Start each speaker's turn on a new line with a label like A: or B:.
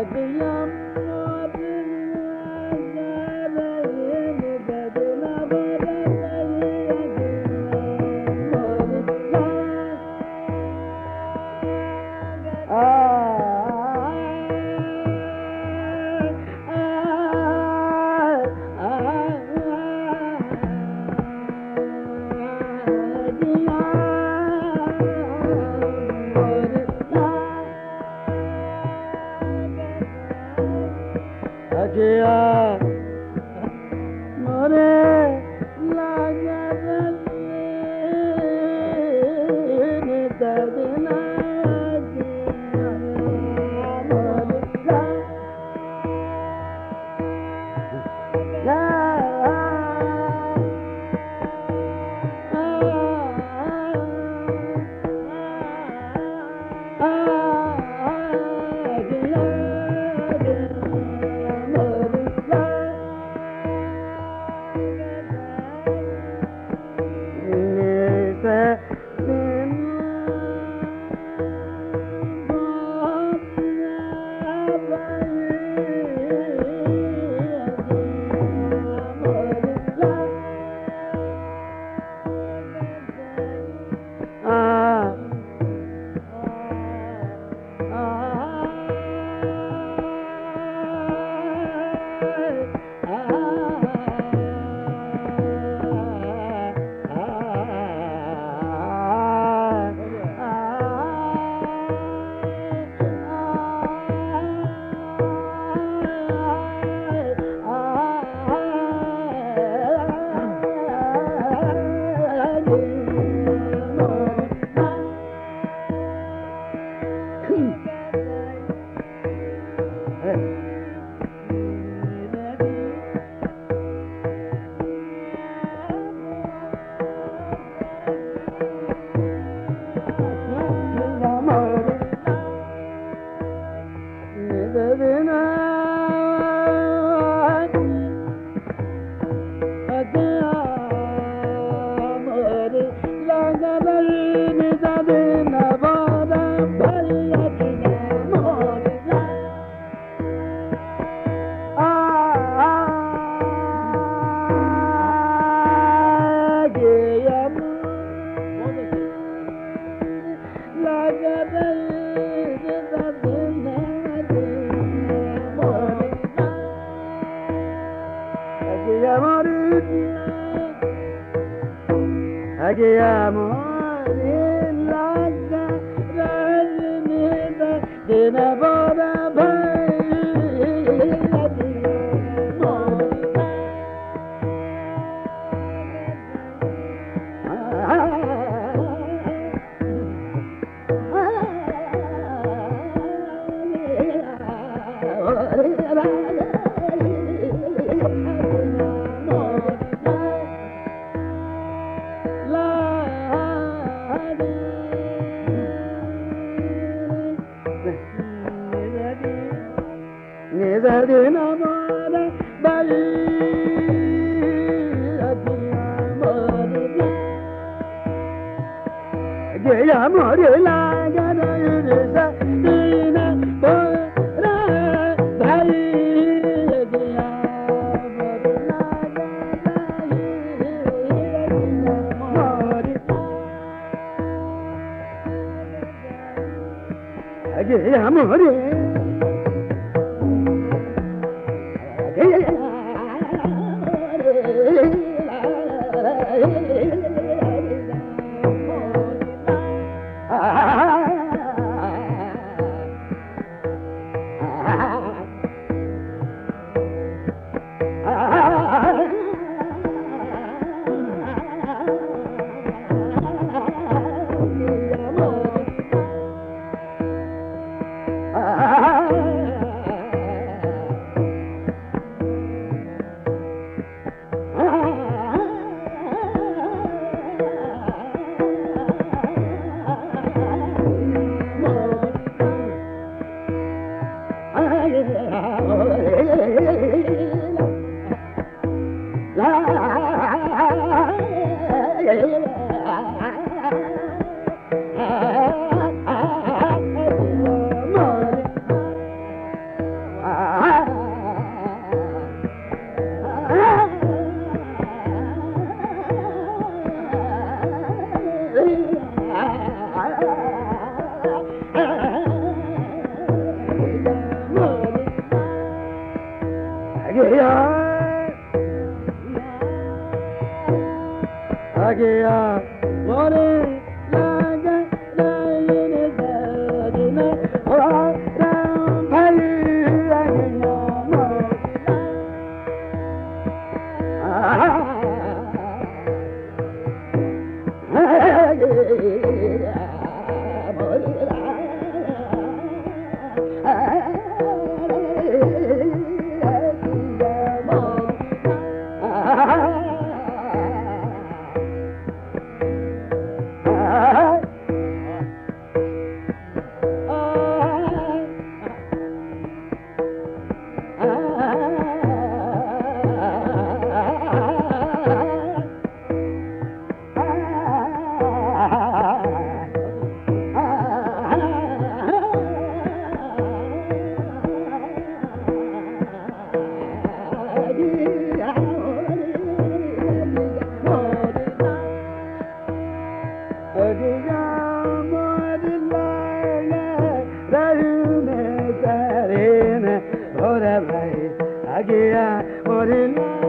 A: Adiyam गया न هري ڀائي اڳي هي هري yeah, what in